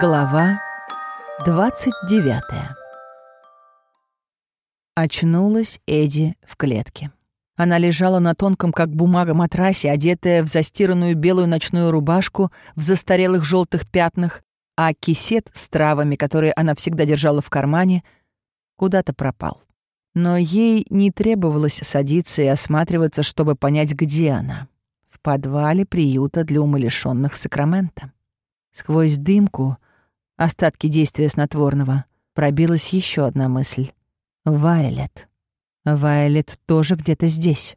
Глава 29 Очнулась Эдди в клетке. Она лежала на тонком, как бумага, матрасе, одетая в застиранную белую ночную рубашку в застарелых желтых пятнах, а кисет с травами, которые она всегда держала в кармане, куда-то пропал. Но ей не требовалось садиться и осматриваться, чтобы понять, где она. В подвале приюта для умалишенных Сакрамента. Сквозь дымку, остатки действия снотворного, пробилась еще одна мысль. Вайлет. Вайлет тоже где-то здесь.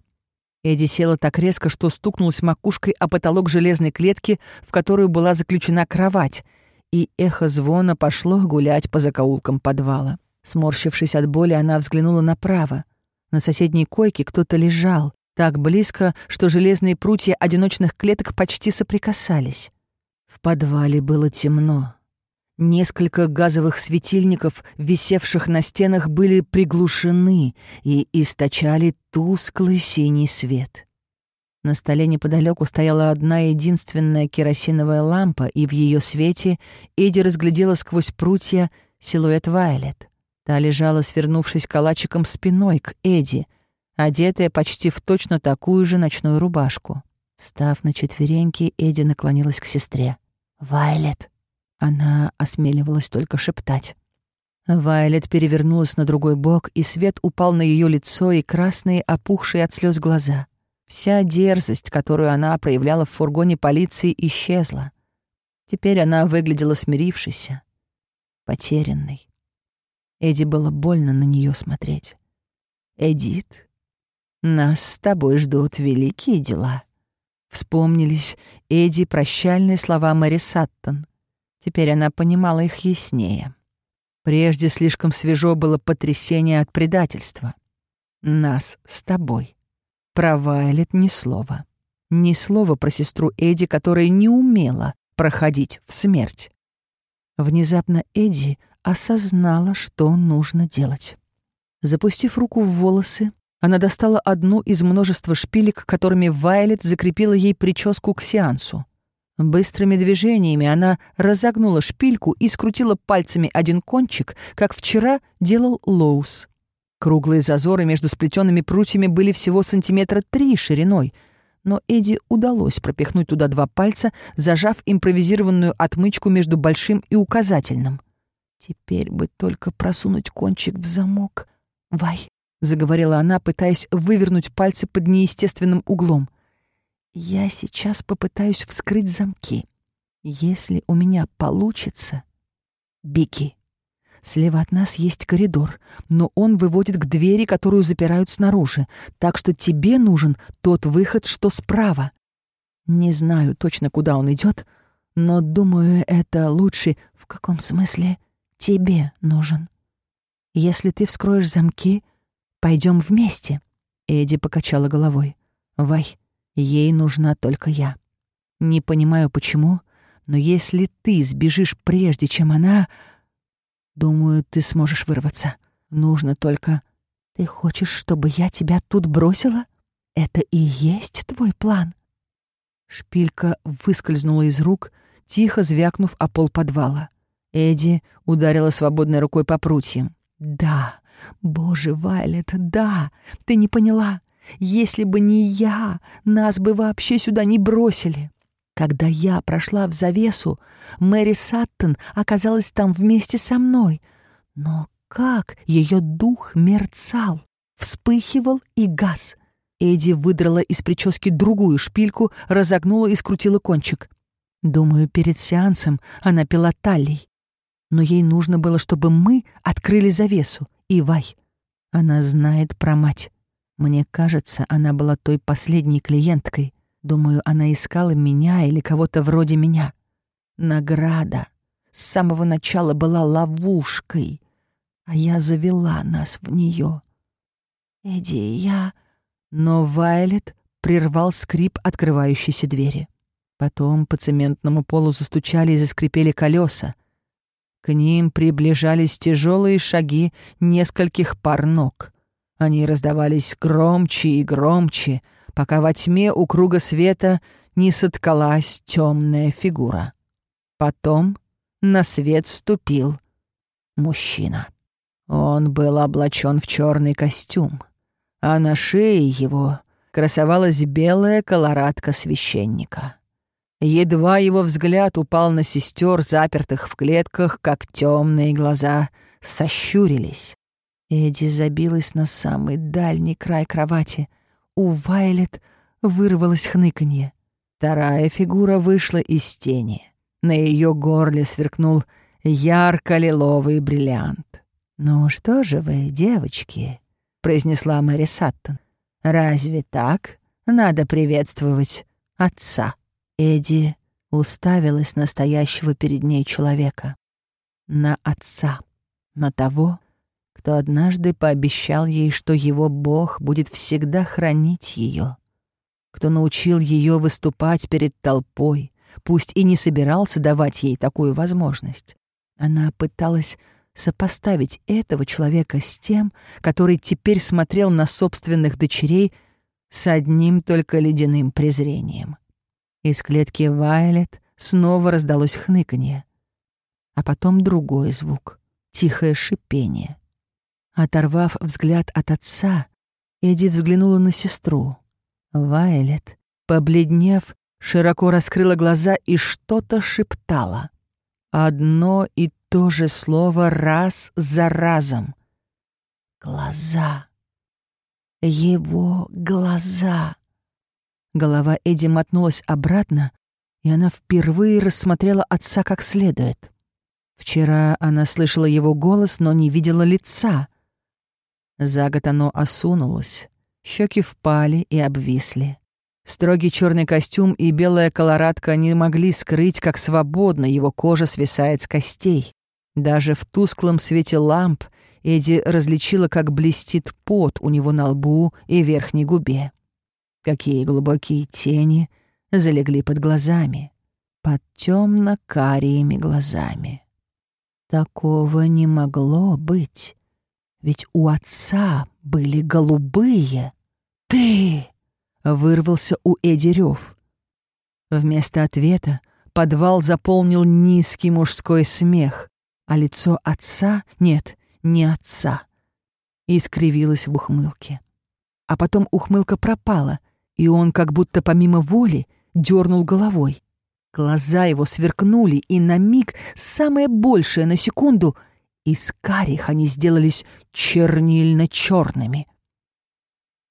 Эдди села так резко, что стукнулась макушкой о потолок железной клетки, в которую была заключена кровать, и эхо звона пошло гулять по закоулкам подвала. Сморщившись от боли, она взглянула направо. На соседней койке кто-то лежал, так близко, что железные прутья одиночных клеток почти соприкасались. В подвале было темно. Несколько газовых светильников, висевших на стенах, были приглушены и источали тусклый синий свет. На столе неподалеку стояла одна единственная керосиновая лампа, и в ее свете Эдди разглядела сквозь прутья силуэт Вайлет. Та лежала, свернувшись калачиком спиной к Эдди, одетая почти в точно такую же ночную рубашку. Встав на четвереньки, Эдди наклонилась к сестре. «Вайлет!» Она осмеливалась только шептать. Вайлет перевернулась на другой бок, и свет упал на ее лицо и красные, опухшие от слез глаза. Вся дерзость, которую она проявляла в фургоне полиции, исчезла. Теперь она выглядела смирившейся, потерянной. Эдди было больно на нее смотреть. «Эдит, нас с тобой ждут великие дела», Вспомнились Эдди прощальные слова Мэри Саттон. Теперь она понимала их яснее. Прежде слишком свежо было потрясение от предательства. Нас с тобой. Про Вайлет ни слова. Ни слова про сестру Эдди, которая не умела проходить в смерть. Внезапно Эдди осознала, что нужно делать. Запустив руку в волосы, она достала одну из множества шпилек, которыми Вайлет закрепила ей прическу к сеансу. Быстрыми движениями она разогнула шпильку и скрутила пальцами один кончик, как вчера делал Лоус. Круглые зазоры между сплетенными прутьями были всего сантиметра три шириной, но Эдди удалось пропихнуть туда два пальца, зажав импровизированную отмычку между большим и указательным. Теперь бы только просунуть кончик в замок. Вай, — заговорила она, пытаясь вывернуть пальцы под неестественным углом. «Я сейчас попытаюсь вскрыть замки. Если у меня получится...» «Беги!» Слева от нас есть коридор, но он выводит к двери, которую запирают снаружи, так что тебе нужен тот выход, что справа. Не знаю точно, куда он идет, но, думаю, это лучше... В каком смысле? Тебе нужен. Если ты вскроешь замки, Пойдем вместе. Эдди покачала головой. Вай, ей нужна только я. Не понимаю, почему, но если ты сбежишь прежде, чем она... Думаю, ты сможешь вырваться. Нужно только... Ты хочешь, чтобы я тебя тут бросила? Это и есть твой план?» Шпилька выскользнула из рук, тихо звякнув о пол подвала. Эдди ударила свободной рукой по прутьям. «Да, Боже, Вайлет, да, ты не поняла. Если бы не я, нас бы вообще сюда не бросили. Когда я прошла в завесу, Мэри Саттон оказалась там вместе со мной. Но как ее дух мерцал, вспыхивал и газ. Эдди выдрала из прически другую шпильку, разогнула и скрутила кончик. Думаю, перед сеансом она пила талий. Но ей нужно было, чтобы мы открыли завесу. Ивай. Она знает про мать. Мне кажется, она была той последней клиенткой. Думаю, она искала меня или кого-то вроде меня. Награда с самого начала была ловушкой, а я завела нас в нее. Эдди, я... Но Вайлет прервал скрип открывающейся двери. Потом по цементному полу застучали и заскрипели колеса. К ним приближались тяжелые шаги нескольких пар ног. Они раздавались громче и громче, пока во тьме у круга света не соткалась темная фигура. Потом на свет ступил мужчина. Он был облачен в черный костюм, а на шее его красовалась белая колорадка священника. Едва его взгляд упал на сестер, запертых в клетках, как темные глаза сощурились. Эдди забилась на самый дальний край кровати. У Вайлет вырвалось хныканье. Вторая фигура вышла из тени. На ее горле сверкнул ярко-лиловый бриллиант. «Ну что же вы, девочки?» — произнесла Мэри Саттон. «Разве так надо приветствовать отца?» Эдди уставилась на стоящего перед ней человека. На отца. На того, кто однажды пообещал ей, что его Бог будет всегда хранить ее, кто научил ее выступать перед толпой, пусть и не собирался давать ей такую возможность. Она пыталась сопоставить этого человека с тем, который теперь смотрел на собственных дочерей с одним только ледяным презрением. Из клетки Вайлет снова раздалось хныканье, а потом другой звук — тихое шипение. Оторвав взгляд от отца, Эдди взглянула на сестру. Вайлет, побледнев, широко раскрыла глаза и что-то шептала. Одно и то же слово раз за разом. Глаза. Его глаза. Голова Эдди мотнулась обратно, и она впервые рассмотрела отца как следует. Вчера она слышала его голос, но не видела лица. За год оно осунулось, щеки впали и обвисли. Строгий черный костюм и белая колорадка не могли скрыть, как свободно его кожа свисает с костей. Даже в тусклом свете ламп Эдди различила, как блестит пот у него на лбу и верхней губе. Какие глубокие тени залегли под глазами, под темно-карими глазами. Такого не могло быть, ведь у отца были голубые. «Ты!» — вырвался у Эдди рев. Вместо ответа подвал заполнил низкий мужской смех, а лицо отца, нет, не отца, искривилось в ухмылке. А потом ухмылка пропала, и он как будто помимо воли дернул головой. Глаза его сверкнули, и на миг, самое большее на секунду, из карих они сделались чернильно-черными.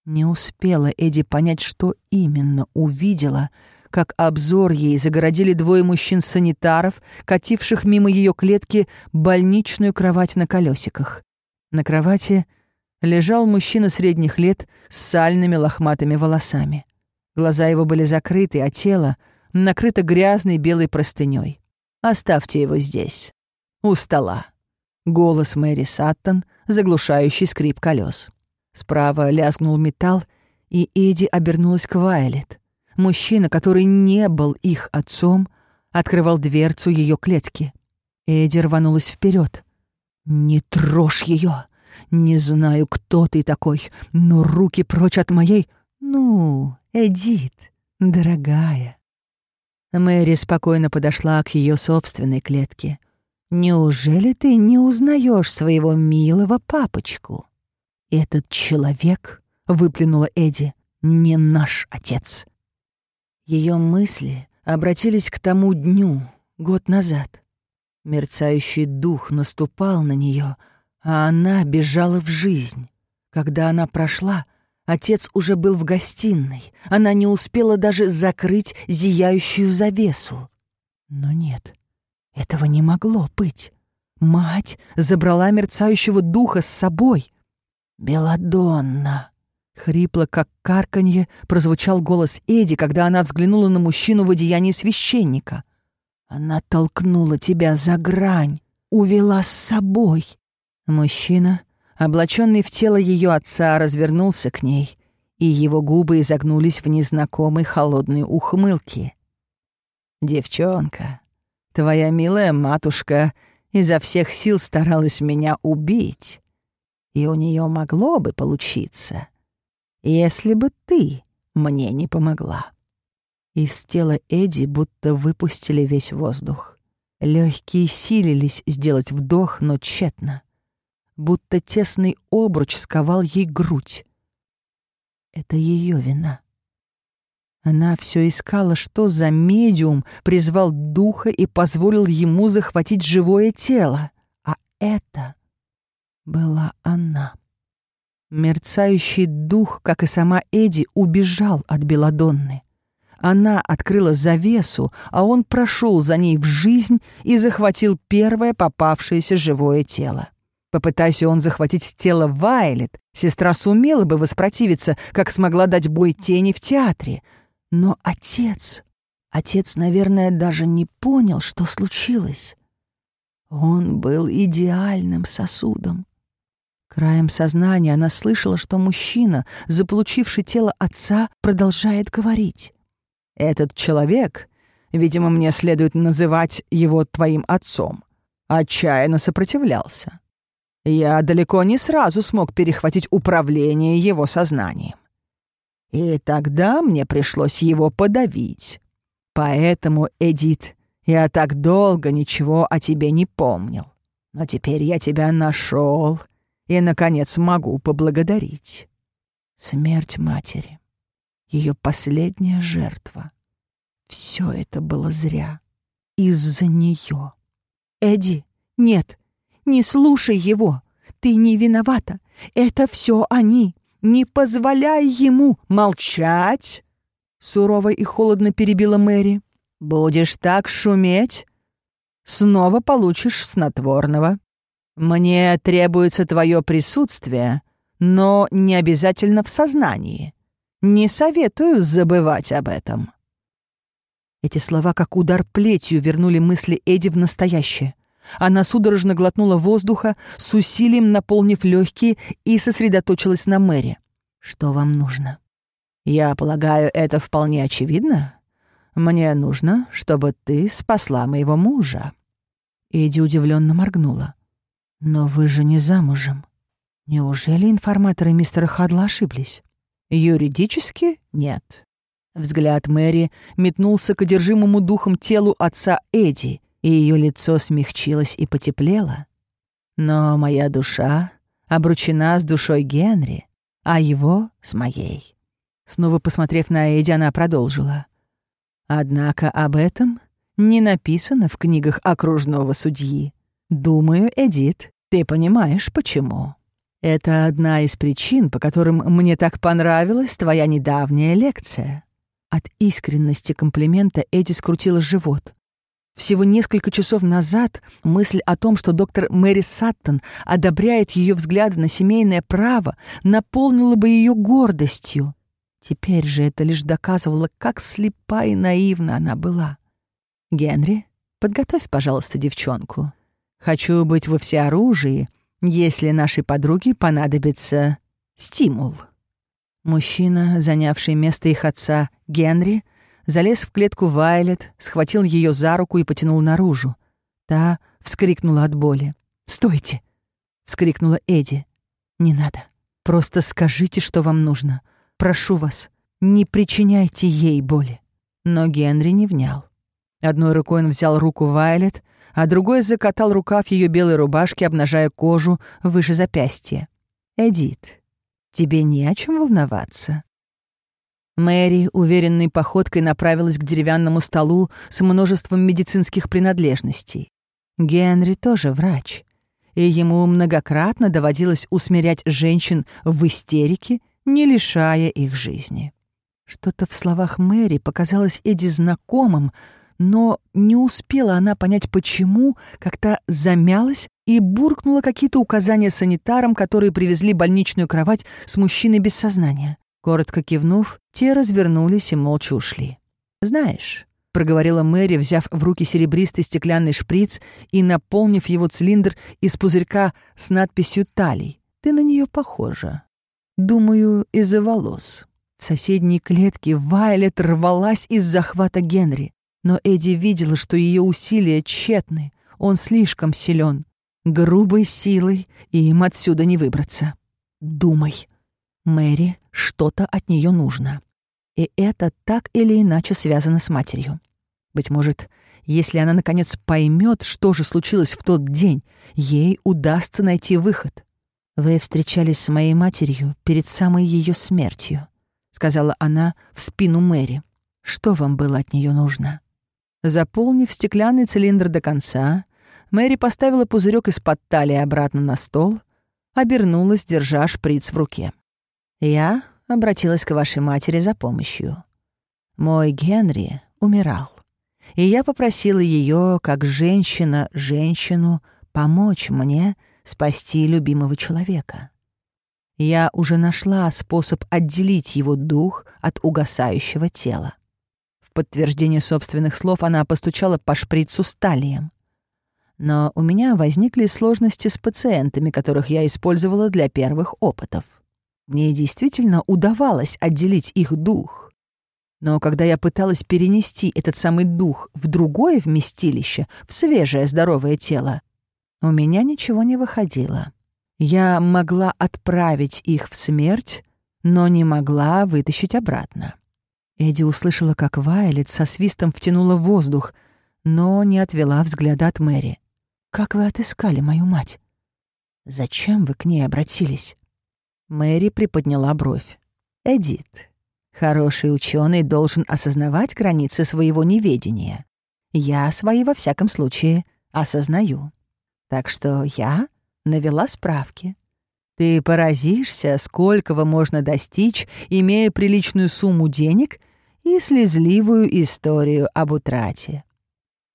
Не успела Эдди понять, что именно увидела, как обзор ей загородили двое мужчин-санитаров, кативших мимо ее клетки больничную кровать на колесиках. На кровати лежал мужчина средних лет с сальными лохматыми волосами. Глаза его были закрыты, а тело накрыто грязной белой простыней. «Оставьте его здесь, у стола». Голос Мэри Саттон, заглушающий скрип колес. Справа лязгнул металл, и Эдди обернулась к Вайлет. Мужчина, который не был их отцом, открывал дверцу ее клетки. Эдди рванулась вперед. «Не трожь ее! Не знаю, кто ты такой, но руки прочь от моей... Ну, Эдит, дорогая». Мэри спокойно подошла к ее собственной клетке. «Неужели ты не узнаешь своего милого папочку?» «Этот человек», — выплюнула Эдди, — «не наш отец». Ее мысли обратились к тому дню, год назад. Мерцающий дух наступал на нее, а она бежала в жизнь. Когда она прошла, отец уже был в гостиной. Она не успела даже закрыть зияющую завесу. Но нет, этого не могло быть. Мать забрала мерцающего духа с собой. «Беладонна!» Хрипло, как карканье, прозвучал голос Эди, когда она взглянула на мужчину в одеянии священника. «Она толкнула тебя за грань, увела с собой». Мужчина, облаченный в тело ее отца, развернулся к ней, и его губы изогнулись в незнакомой холодной ухмылке. «Девчонка, твоя милая матушка изо всех сил старалась меня убить, и у нее могло бы получиться» если бы ты мне не помогла». Из тела Эдди будто выпустили весь воздух. Легкие силились сделать вдох, но тщетно. Будто тесный обруч сковал ей грудь. Это ее вина. Она все искала, что за медиум призвал духа и позволил ему захватить живое тело. А это была она. Мерцающий дух, как и сама Эди, убежал от Беладонны. Она открыла завесу, а он прошел за ней в жизнь и захватил первое попавшееся живое тело. Попытайся он захватить тело Вайлет, сестра сумела бы воспротивиться, как смогла дать бой тени в театре — но отец... Отец, наверное, даже не понял, что случилось. Он был идеальным сосудом. Краем сознания она слышала, что мужчина, заполучивший тело отца, продолжает говорить. «Этот человек, видимо, мне следует называть его твоим отцом, отчаянно сопротивлялся. Я далеко не сразу смог перехватить управление его сознанием. И тогда мне пришлось его подавить. Поэтому, Эдит, я так долго ничего о тебе не помнил. Но теперь я тебя нашел и, наконец, могу поблагодарить. Смерть матери, ее последняя жертва. Все это было зря. Из-за нее. Эдди, нет, не слушай его. Ты не виновата. Это все они. Не позволяй ему молчать!» Сурово и холодно перебила Мэри. «Будешь так шуметь, снова получишь снотворного. Мне требуется твое присутствие, но не обязательно в сознании. Не советую забывать об этом». Эти слова, как удар плетью, вернули мысли Эди в настоящее. Она судорожно глотнула воздуха, с усилием наполнив легкие и сосредоточилась на Мэри. «Что вам нужно?» «Я полагаю, это вполне очевидно. Мне нужно, чтобы ты спасла моего мужа». Эдди удивленно моргнула. «Но вы же не замужем. Неужели информаторы мистера Хадла ошиблись?» «Юридически нет». Взгляд Мэри метнулся к одержимому духом телу отца Эдди, и ее лицо смягчилось и потеплело. Но моя душа обручена с душой Генри, а его — с моей. Снова посмотрев на Эдди, она продолжила. Однако об этом не написано в книгах окружного судьи. Думаю, Эдит, ты понимаешь, почему. Это одна из причин, по которым мне так понравилась твоя недавняя лекция. От искренности комплимента Эдди скрутила живот. Всего несколько часов назад мысль о том, что доктор Мэри Саттон одобряет ее взгляды на семейное право, наполнила бы ее гордостью. Теперь же это лишь доказывало, как слепа и наивна она была. «Генри, подготовь, пожалуйста, девчонку. Хочу быть во всеоружии, если нашей подруге понадобится стимул». Мужчина, занявший место их отца, Генри, залез в клетку Вайлет, схватил ее за руку и потянул наружу. Та вскрикнула от боли. «Стойте!» — вскрикнула Эдди. «Не надо. Просто скажите, что вам нужно. Прошу вас, не причиняйте ей боли». Но Генри не внял. Одной рукой он взял руку Вайлет, а другой закатал рукав ее белой рубашки, обнажая кожу выше запястья. «Эдит, тебе не о чем волноваться. Мэри уверенной походкой направилась к деревянному столу с множеством медицинских принадлежностей. Генри тоже врач, и ему многократно доводилось усмирять женщин в истерике, не лишая их жизни. Что-то в словах Мэри показалось Эдди знакомым, но не успела она понять, почему, как-то замялась и буркнула какие-то указания санитарам, которые привезли больничную кровать с мужчиной без сознания. Коротко кивнув, те развернулись и молча ушли. «Знаешь», — проговорила Мэри, взяв в руки серебристый стеклянный шприц и наполнив его цилиндр из пузырька с надписью «Талий», «ты на нее похожа. Думаю, из-за волос». В соседней клетке Вайлет рвалась из захвата Генри, но Эдди видела, что ее усилия тщетны, он слишком силен. Грубой силой им отсюда не выбраться. «Думай», Мэри что-то от нее нужно. И это так или иначе связано с матерью. Быть может, Если она, наконец, поймет, что же случилось в тот день, ей удастся найти выход. «Вы встречались с моей матерью перед самой ее смертью», — сказала она в спину Мэри. «Что вам было от нее нужно?» Заполнив стеклянный цилиндр до конца, Мэри поставила пузырек из-под талии обратно на стол, обернулась, держа шприц в руке. «Я обратилась к вашей матери за помощью. Мой Генри умирал, и я попросила ее, как женщина, женщину, помочь мне спасти любимого человека. Я уже нашла способ отделить его дух от угасающего тела. В подтверждение собственных слов она постучала по шприцу сталием. Но у меня возникли сложности с пациентами, которых я использовала для первых опытов. Мне действительно удавалось отделить их дух. Но когда я пыталась перенести этот самый дух в другое вместилище, в свежее здоровое тело, у меня ничего не выходило. Я могла отправить их в смерть, но не могла вытащить обратно. Эдди услышала, как Вайлет со свистом втянула воздух, но не отвела взгляда от Мэри. «Как вы отыскали мою мать? Зачем вы к ней обратились?» Мэри приподняла бровь. «Эдит, хороший ученый должен осознавать границы своего неведения. Я свои, во всяком случае, осознаю. Так что я навела справки. Ты поразишься, сколького можно достичь, имея приличную сумму денег и слезливую историю об утрате.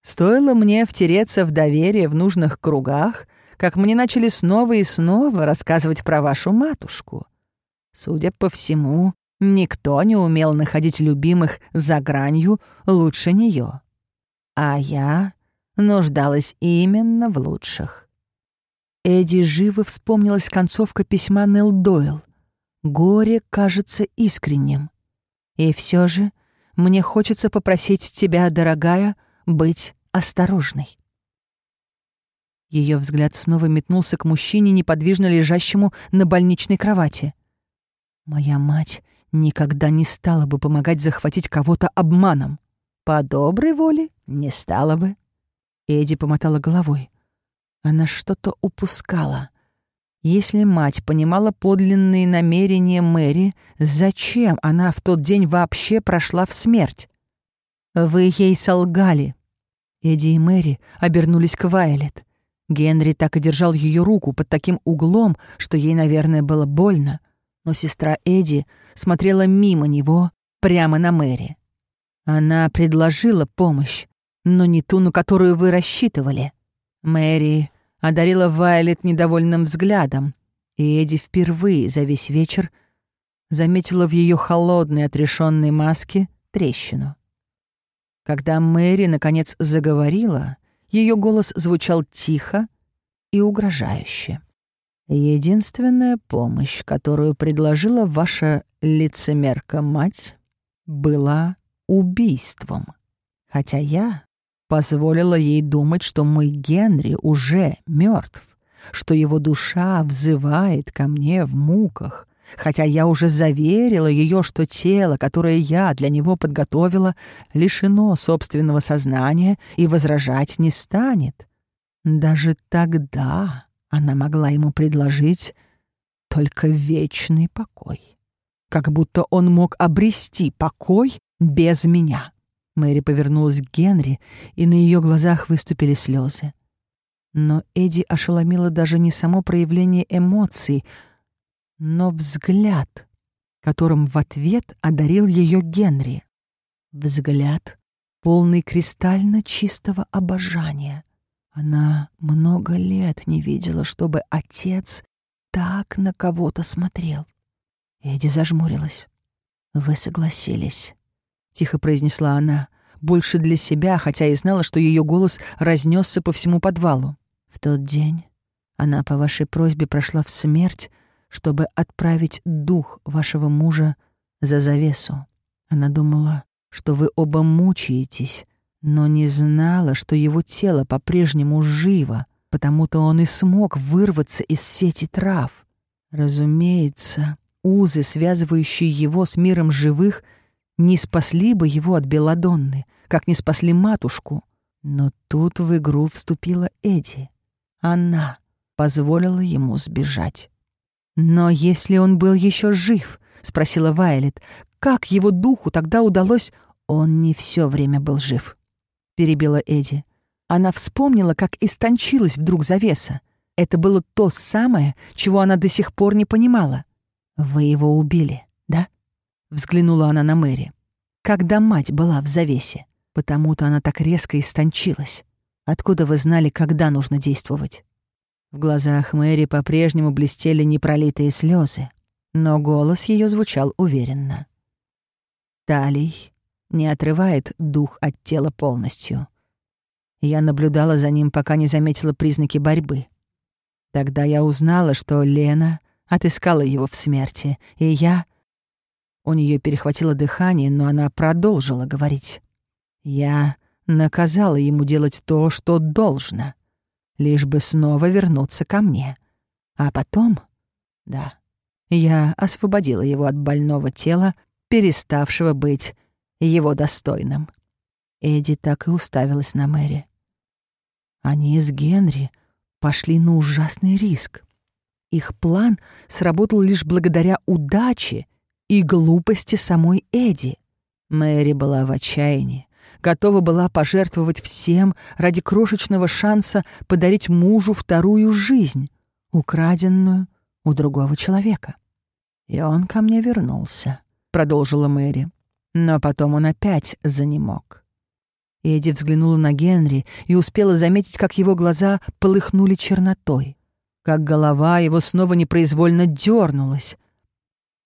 Стоило мне втереться в доверие в нужных кругах, как мне начали снова и снова рассказывать про вашу матушку. Судя по всему, никто не умел находить любимых за гранью лучше нее. А я нуждалась именно в лучших. Эдди живо вспомнилась концовка письма Нелл Дойл. «Горе кажется искренним. И все же мне хочется попросить тебя, дорогая, быть осторожной». Ее взгляд снова метнулся к мужчине, неподвижно лежащему на больничной кровати. «Моя мать никогда не стала бы помогать захватить кого-то обманом. По доброй воле не стала бы. Эдди помотала головой. Она что-то упускала. Если мать понимала подлинные намерения Мэри, зачем она в тот день вообще прошла в смерть? «Вы ей солгали». Эдди и Мэри обернулись к Вайлет. Генри так и держал ее руку под таким углом, что ей, наверное, было больно. Но сестра Эдди смотрела мимо него, прямо на Мэри. Она предложила помощь, но не ту, на которую вы рассчитывали. Мэри одарила Вайлет недовольным взглядом, и Эдди впервые за весь вечер заметила в ее холодной отрешенной маске трещину. Когда Мэри наконец заговорила, ее голос звучал тихо и угрожающе. Единственная помощь, которую предложила ваша лицемерка-мать, была убийством. Хотя я позволила ей думать, что мой Генри уже мертв, что его душа взывает ко мне в муках, хотя я уже заверила ее, что тело, которое я для него подготовила, лишено собственного сознания и возражать не станет. Даже тогда она могла ему предложить только вечный покой. Как будто он мог обрести покой без меня. Мэри повернулась к Генри, и на ее глазах выступили слезы. Но Эдди ошеломило даже не само проявление эмоций, но взгляд, которым в ответ одарил ее Генри. Взгляд, полный кристально чистого обожания. Она много лет не видела, чтобы отец так на кого-то смотрел. Эдди зажмурилась. «Вы согласились», — тихо произнесла она, больше для себя, хотя и знала, что ее голос разнесся по всему подвалу. «В тот день она по вашей просьбе прошла в смерть, чтобы отправить дух вашего мужа за завесу. Она думала, что вы оба мучаетесь, но не знала, что его тело по-прежнему живо, потому-то он и смог вырваться из сети трав. Разумеется, узы, связывающие его с миром живых — не спасли бы его от Беладонны, как не спасли матушку, Но тут в игру вступила Эдди. Она позволила ему сбежать. «Но если он был еще жив», — спросила Вайлет, «как его духу тогда удалось...» «Он не все время был жив», — перебила Эдди. Она вспомнила, как истончилась вдруг завеса. Это было то самое, чего она до сих пор не понимала. «Вы его убили, да?» — взглянула она на Мэри. «Когда мать была в завесе, потому-то она так резко истончилась. Откуда вы знали, когда нужно действовать?» В глазах Мэри по-прежнему блестели непролитые слезы, но голос ее звучал уверенно. Талий не отрывает дух от тела полностью. Я наблюдала за ним, пока не заметила признаки борьбы. Тогда я узнала, что Лена отыскала его в смерти, и я... У нее перехватило дыхание, но она продолжила говорить. Я наказала ему делать то, что должно лишь бы снова вернуться ко мне. А потом... Да, я освободила его от больного тела, переставшего быть его достойным. Эдди так и уставилась на Мэри. Они с Генри пошли на ужасный риск. Их план сработал лишь благодаря удаче и глупости самой Эдди. Мэри была в отчаянии готова была пожертвовать всем ради крошечного шанса подарить мужу вторую жизнь, украденную у другого человека. «И он ко мне вернулся», — продолжила Мэри. Но потом он опять занемог. Эдди взглянула на Генри и успела заметить, как его глаза полыхнули чернотой, как голова его снова непроизвольно дернулась.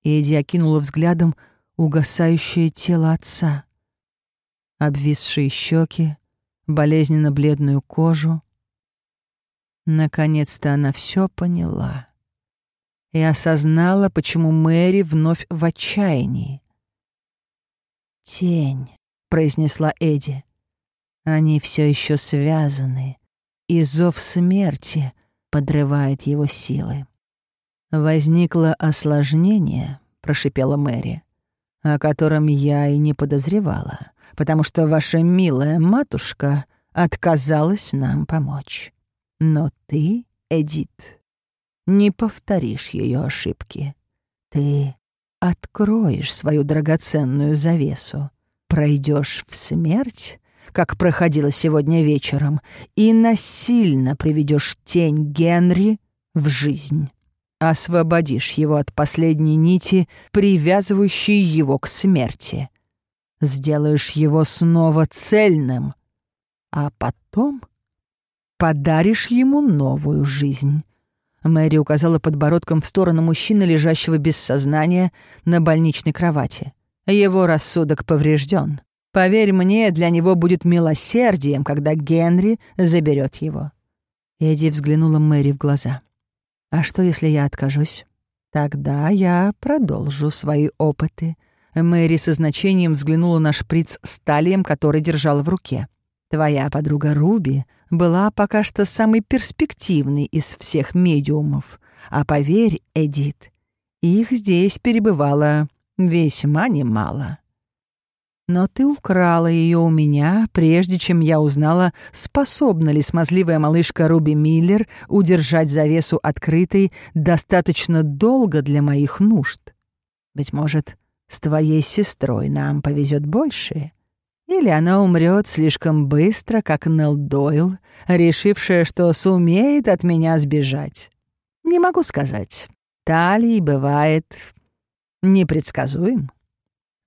Эдди окинула взглядом угасающее тело отца обвисшие щеки, болезненно бледную кожу. Наконец-то она все поняла и осознала, почему Мэри вновь в отчаянии. «Тень», — произнесла Эдди. «Они все еще связаны, и зов смерти подрывает его силы». «Возникло осложнение», — прошипела Мэри, «о котором я и не подозревала потому что ваша милая матушка отказалась нам помочь. Но ты, Эдит, не повторишь ее ошибки. Ты откроешь свою драгоценную завесу, пройдешь в смерть, как проходила сегодня вечером, и насильно приведешь тень Генри в жизнь. Освободишь его от последней нити, привязывающей его к смерти сделаешь его снова цельным, а потом подаришь ему новую жизнь». Мэри указала подбородком в сторону мужчины, лежащего без сознания на больничной кровати. «Его рассудок поврежден. Поверь мне, для него будет милосердием, когда Генри заберет его». Эдди взглянула Мэри в глаза. «А что, если я откажусь? Тогда я продолжу свои опыты Мэри со значением взглянула на шприц с талием, который держала в руке. «Твоя подруга Руби была пока что самой перспективной из всех медиумов. А поверь, Эдит, их здесь перебывало весьма немало. Но ты украла ее у меня, прежде чем я узнала, способна ли смазливая малышка Руби Миллер удержать завесу открытой достаточно долго для моих нужд. Быть может, с твоей сестрой нам повезет больше. Или она умрет слишком быстро, как Нелл Дойл, решившая, что сумеет от меня сбежать. Не могу сказать. Талий бывает непредсказуем.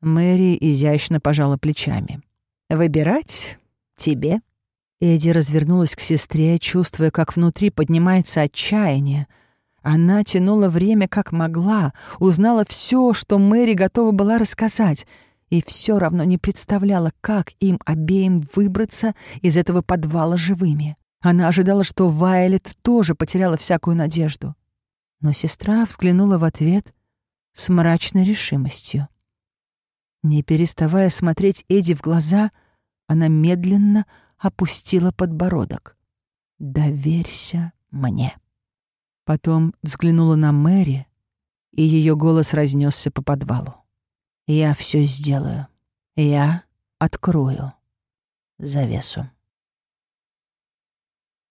Мэри изящно пожала плечами. «Выбирать тебе». Эдди развернулась к сестре, чувствуя, как внутри поднимается отчаяние — она тянула время как могла, узнала все, что Мэри готова была рассказать, и все равно не представляла, как им обеим выбраться из этого подвала живыми. Она ожидала, что Вайлет тоже потеряла всякую надежду. Но сестра взглянула в ответ с мрачной решимостью. Не переставая смотреть Эдди в глаза, она медленно опустила подбородок. «Доверься мне». Потом взглянула на Мэри, и ее голос разнесся по подвалу. «Я все сделаю. Я открою завесу».